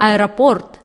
аэропорт.